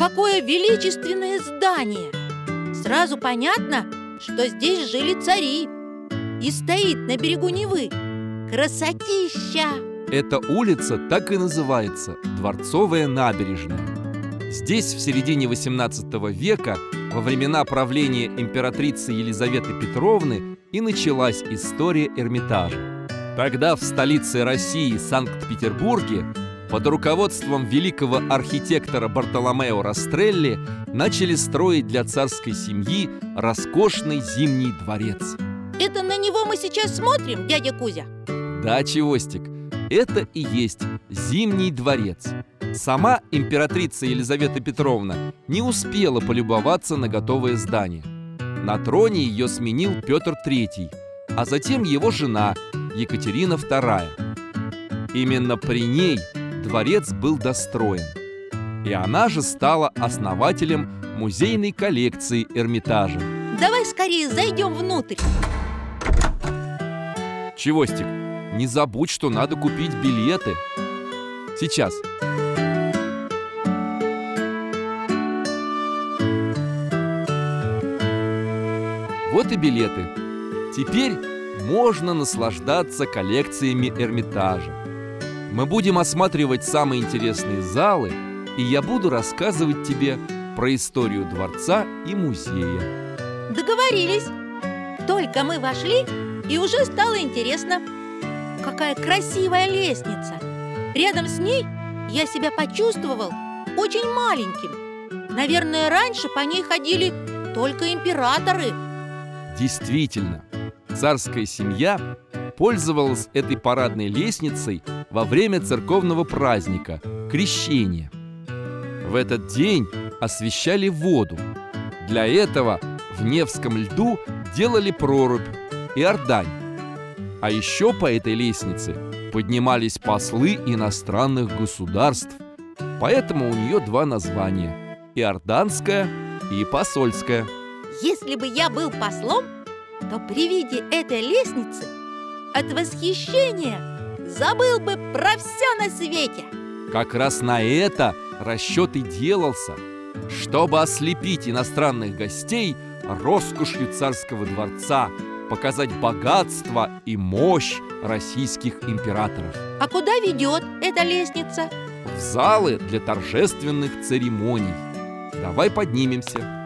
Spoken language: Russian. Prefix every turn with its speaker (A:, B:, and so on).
A: какое величественное здание! Сразу понятно, что здесь жили цари И стоит на берегу Невы Красотища!
B: Эта улица так и называется – Дворцовая набережная. Здесь в середине 18 века, во времена правления императрицы Елизаветы Петровны, и началась история Эрмитажа. Тогда в столице России, Санкт-Петербурге, под руководством великого архитектора Бартоломео Растрелли начали строить для царской семьи роскошный зимний дворец.
A: Это на него мы сейчас смотрим, дядя Кузя?
B: Да, Чевостик, это и есть Зимний дворец. Сама императрица Елизавета Петровна не успела полюбоваться на готовое здание. На троне ее сменил Петр III, а затем его жена Екатерина II. Именно при ней дворец был достроен. И она же стала основателем музейной коллекции Эрмитажа.
A: Давай скорее зайдем внутрь
B: Чевостик, не забудь, что надо купить билеты Сейчас Вот и билеты Теперь можно наслаждаться коллекциями Эрмитажа Мы будем осматривать самые интересные залы И я буду рассказывать тебе про историю дворца и музея.
A: Договорились. Только мы вошли, и уже стало интересно. Какая красивая лестница. Рядом с ней я себя почувствовал очень маленьким. Наверное, раньше по ней ходили только императоры.
B: Действительно, царская семья пользовалась этой парадной лестницей во время церковного праздника – Крещения. В этот день освещали воду. Для этого в Невском льду делали прорубь и ордань. А еще по этой лестнице поднимались послы иностранных государств. Поэтому у нее два названия – Иорданская и Посольская.
A: Если бы я был послом, то при виде этой лестницы от восхищения забыл бы про все на свете.
B: Как раз на это расчет и делался, чтобы ослепить иностранных гостей роскошью царского дворца, показать богатство и мощь российских императоров.
A: А куда ведет эта лестница?
B: В залы для торжественных церемоний. Давай поднимемся.